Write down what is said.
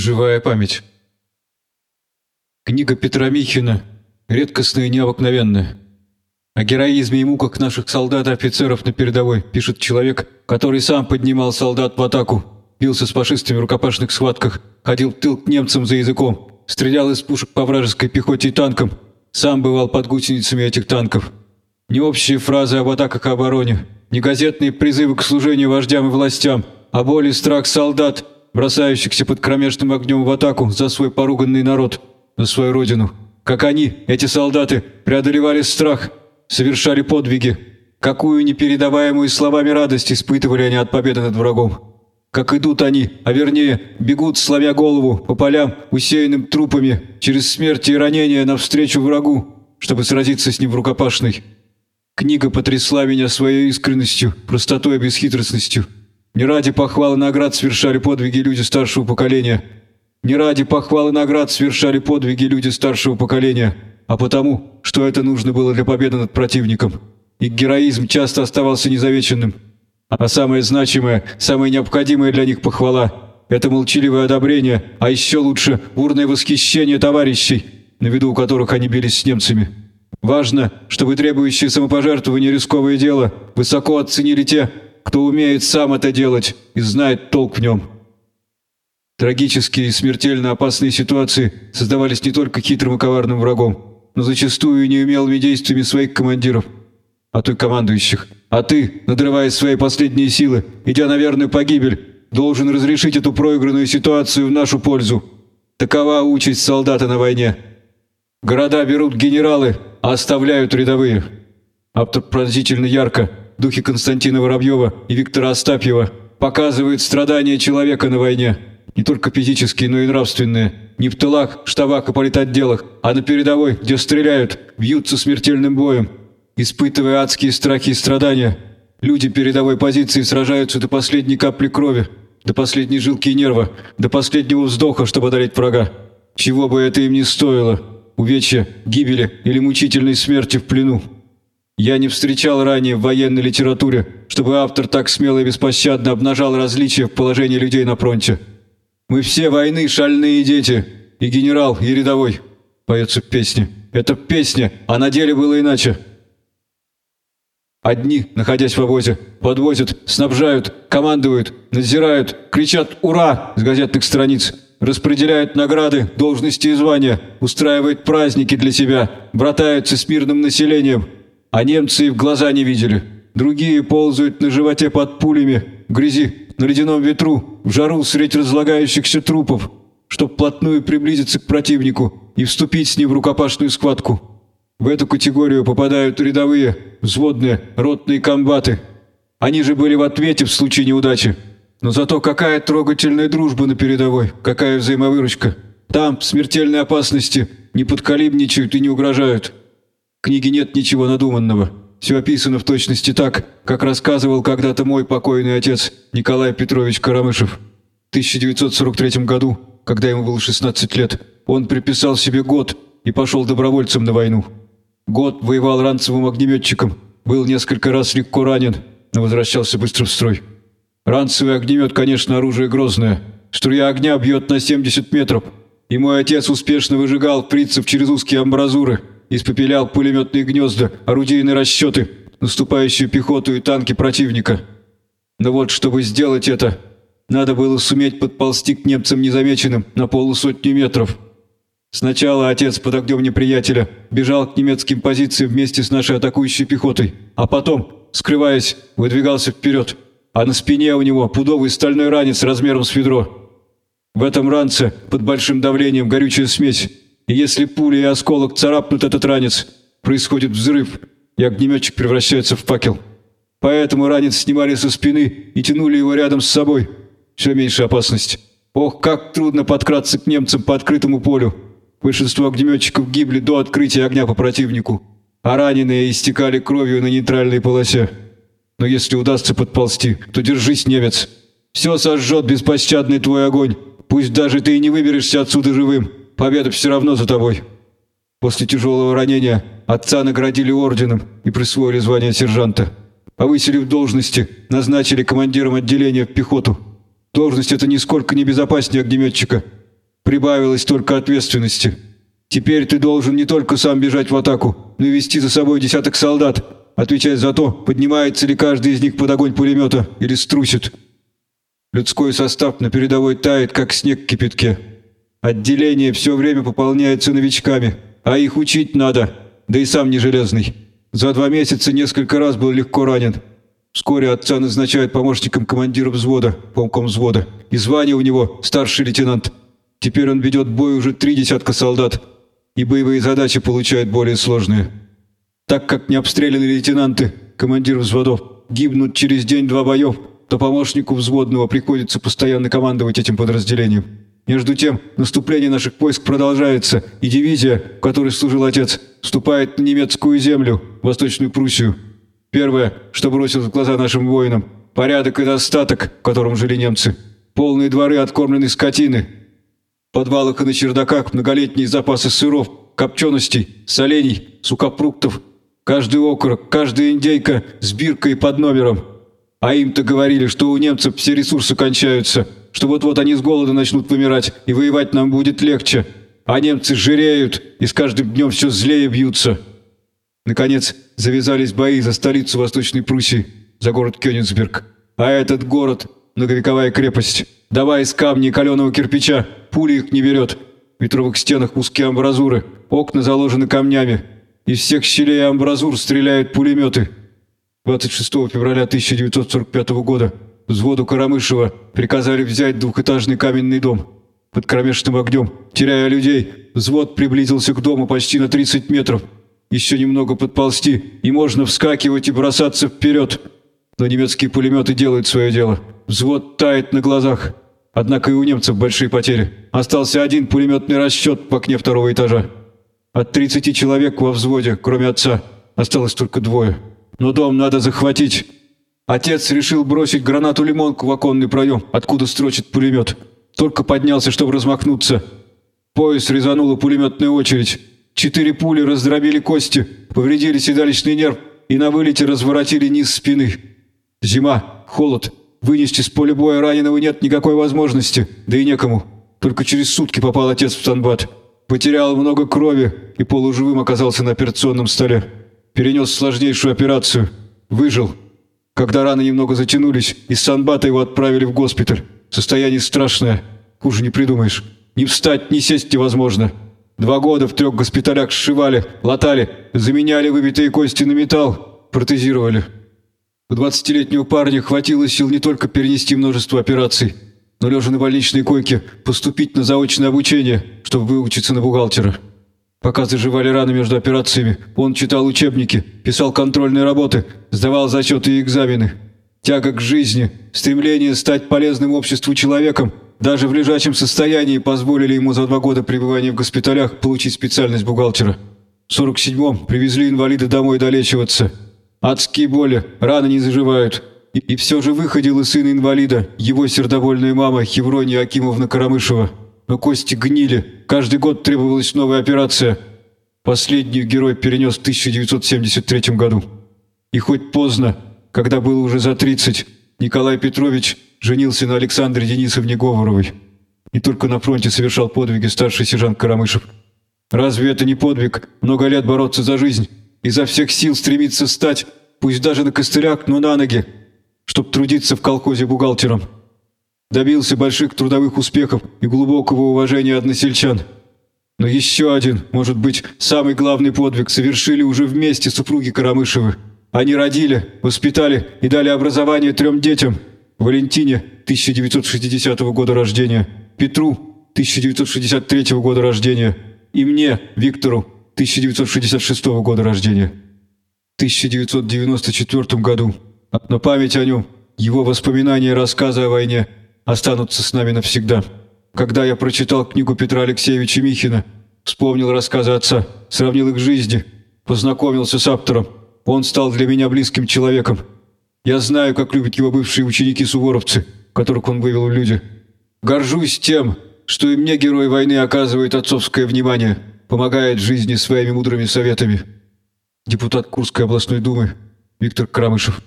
Живая память. Книга Петра Михина, редкостная и необыкновенная. О героизме и муках наших солдат и офицеров на передовой пишет человек, который сам поднимал солдат в атаку, бился с фашистами в рукопашных схватках, ходил в тыл к немцам за языком, стрелял из пушек по вражеской пехоте и танкам, сам бывал под гусеницами этих танков. Не общие фразы об атаках и обороне, не газетные призывы к служению вождям и властям, а боль и страх солдат – бросающихся под кромешным огнем в атаку за свой поруганный народ, за свою родину. Как они, эти солдаты, преодолевали страх, совершали подвиги. Какую непередаваемую словами радость испытывали они от победы над врагом. Как идут они, а вернее, бегут, сломя голову, по полям, усеянным трупами, через смерть и ранения навстречу врагу, чтобы сразиться с ним в рукопашной. Книга потрясла меня своей искренностью, простотой и бесхитростностью. Не ради похвалы наград совершали подвиги люди старшего поколения. Не ради похвалы наград совершали подвиги люди старшего поколения, а потому, что это нужно было для победы над противником. И героизм часто оставался незавеченным. А самое значимое, самое необходимое для них похвала – это молчаливое одобрение, а еще лучше бурное восхищение товарищей, на виду у которых они бились с немцами. Важно, чтобы требующие самопожертвования рисковое дело высоко оценили те, кто умеет сам это делать и знает толк в нем. Трагические и смертельно опасные ситуации создавались не только хитрым и коварным врагом, но зачастую и неумелыми действиями своих командиров, а то и командующих. А ты, надрывая свои последние силы, идя на верную погибель, должен разрешить эту проигранную ситуацию в нашу пользу. Такова участь солдата на войне. Города берут генералы, а оставляют рядовые. Автор пронзительно духе Константина Воробьева и Виктора Остапьева показывают страдания человека на войне, не только физические, но и нравственные, не в тылах, штабах и политотделах, а на передовой, где стреляют, бьются смертельным боем, испытывая адские страхи и страдания. Люди передовой позиции сражаются до последней капли крови, до последней жилки и нерва, до последнего вздоха, чтобы одолеть врага. Чего бы это им ни стоило, увечья, гибели или мучительной смерти в плену. Я не встречал ранее в военной литературе, чтобы автор так смело и беспощадно обнажал различия в положении людей на фронте. «Мы все войны шальные дети, и генерал, и рядовой», — поется в песне. «Это песня, а на деле было иначе». Одни, находясь в обозе, подвозят, снабжают, командуют, надзирают, кричат «Ура!» с газетных страниц, распределяют награды, должности и звания, устраивают праздники для себя, братаются с мирным населением – а немцы и в глаза не видели. Другие ползают на животе под пулями, в грязи, на ледяном ветру, в жару средь разлагающихся трупов, чтобы плотную приблизиться к противнику и вступить с ним в рукопашную схватку. В эту категорию попадают рядовые, взводные, ротные комбаты. Они же были в ответе в случае неудачи. Но зато какая трогательная дружба на передовой, какая взаимовыручка. Там, в смертельной опасности, не подколибничают и не угрожают книге нет ничего надуманного. Все описано в точности так, как рассказывал когда-то мой покойный отец Николай Петрович Карамышев. В 1943 году, когда ему было 16 лет, он приписал себе год и пошел добровольцем на войну. Год воевал ранцевым огнеметчиком, был несколько раз легко ранен, но возвращался быстро в строй. Ранцевый огнемет, конечно, оружие грозное. Струя огня бьет на 70 метров, и мой отец успешно выжигал фрицев через узкие амбразуры – испепелял пулеметные гнезда, орудийные расчеты, наступающую пехоту и танки противника. Но вот, чтобы сделать это, надо было суметь подползти к немцам незамеченным на полусотни метров. Сначала отец под огнем неприятеля бежал к немецким позициям вместе с нашей атакующей пехотой, а потом, скрываясь, выдвигался вперед, а на спине у него пудовый стальной ранец размером с ведро. В этом ранце под большим давлением горючая смесь, и если пуля и осколок царапнут этот ранец, происходит взрыв, и огнеметчик превращается в факел. Поэтому ранец снимали со спины и тянули его рядом с собой. Все меньше опасность. Ох, как трудно подкраться к немцам по открытому полю. Большинство огнеметчиков гибли до открытия огня по противнику, а раненые истекали кровью на нейтральной полосе. Но если удастся подползти, то держись, немец. Все сожжет беспощадный твой огонь. Пусть даже ты и не выберешься отсюда живым. Победа все равно за тобой. После тяжелого ранения отца наградили орденом и присвоили звание сержанта. Повысили в должности, назначили командиром отделения в пехоту. Должность эта нисколько не безопаснее огнеметчика. прибавилось только ответственности. Теперь ты должен не только сам бежать в атаку, но и вести за собой десяток солдат, отвечать за то, поднимается ли каждый из них под огонь пулемета или струсит. Людской состав на передовой тает, как снег в кипятке. Отделение все время пополняется новичками, а их учить надо, да и сам не железный. За два месяца несколько раз был легко ранен. Вскоре отца назначают помощником командира взвода, помком взвода, и звание у него старший лейтенант. Теперь он ведет бой уже три десятка солдат, и боевые задачи получает более сложные. Так как не обстрелянные лейтенанты, командир взводов, гибнут через день-два боев, то помощнику взводного приходится постоянно командовать этим подразделением. Между тем, наступление наших войск продолжается, и дивизия, в которой служил отец, вступает на немецкую землю, Восточную Пруссию. Первое, что бросилось в глаза нашим воинам – порядок и достаток, в котором жили немцы. Полные дворы откормленной скотины. В подвалах и на чердаках многолетние запасы сыров, копченостей, солений, сухофруктов. Каждый окорок, каждая индейка с биркой под номером. А им-то говорили, что у немцев все ресурсы кончаются – что вот-вот они с голода начнут вымирать, и воевать нам будет легче. А немцы жиреют и с каждым днем все злее бьются. Наконец, завязались бои за столицу Восточной Пруссии, за город Кёнигсберг. А этот город – многовековая крепость. Давай из камня и каленого кирпича, пули их не берет. В ветровых стенах узкие амбразуры, окна заложены камнями. Из всех щелей амбразур стреляют пулеметы. 26 февраля 1945 года взводу Карамышева приказали взять двухэтажный каменный дом. Под кромешным огнем, теряя людей, взвод приблизился к дому почти на 30 метров. Еще немного подползти, и можно вскакивать и бросаться вперед. Но немецкие пулеметы делают свое дело. Взвод тает на глазах. Однако и у немцев большие потери. Остался один пулеметный расчет в окне второго этажа. От 30 человек во взводе, кроме отца, осталось только двое. Но дом надо захватить. Отец решил бросить гранату-лимонку в оконный проем, откуда строчит пулемет. Только поднялся, чтобы размахнуться. Пояс резанула пулеметная очередь. Четыре пули раздробили кости, повредили седалищный нерв и на вылете разворотили низ спины. Зима, холод. Вынести с поля боя раненого нет никакой возможности, да и некому. Только через сутки попал отец в Танбат. Потерял много крови и полуживым оказался на операционном столе. Перенес сложнейшую операцию. Выжил. Когда раны немного затянулись, из Санбата его отправили в госпиталь. Состояние страшное. Хуже не придумаешь. Ни встать, ни сесть невозможно. Два года в трех госпиталях сшивали, латали, заменяли выбитые кости на металл, протезировали. У двадцатилетнего парня хватило сил не только перенести множество операций, но лежа на больничной койке поступить на заочное обучение, чтобы выучиться на бухгалтера. Пока заживали раны между операциями, он читал учебники, писал контрольные работы, сдавал зачеты и экзамены. Тяга к жизни, стремление стать полезным обществу человеком, даже в лежачем состоянии позволили ему за два года пребывания в госпиталях получить специальность бухгалтера. В 47-м привезли инвалида домой долечиваться. Адские боли, раны не заживают. И, и все же выходил и сын инвалида, его сердобольная мама Хеврония Акимовна Карамышева но кости гнили. Каждый год требовалась новая операция. Последнюю герой перенес в 1973 году. И хоть поздно, когда было уже за 30, Николай Петрович женился на Александре Денисовне Говоровой. И только на фронте совершал подвиги старший сержант Карамышев. Разве это не подвиг? Много лет бороться за жизнь, изо всех сил стремиться стать, пусть даже на костылях, но на ноги, чтоб трудиться в колхозе бухгалтером добился больших трудовых успехов и глубокого уважения односельчан. Но еще один, может быть, самый главный подвиг совершили уже вместе супруги Карамышевы. Они родили, воспитали и дали образование трем детям. Валентине, 1960 года рождения, Петру, 1963 года рождения, и мне, Виктору, 1966 года рождения. В 1994 году, на память о нем, его воспоминания и рассказы о войне – останутся с нами навсегда. Когда я прочитал книгу Петра Алексеевича Михина, вспомнил рассказы отца, сравнил их с жизнью, познакомился с автором, он стал для меня близким человеком. Я знаю, как любят его бывшие ученики-суворовцы, которых он вывел в люди. Горжусь тем, что и мне герой войны оказывает отцовское внимание, помогает жизни своими мудрыми советами. Депутат Курской областной думы Виктор Крамышев.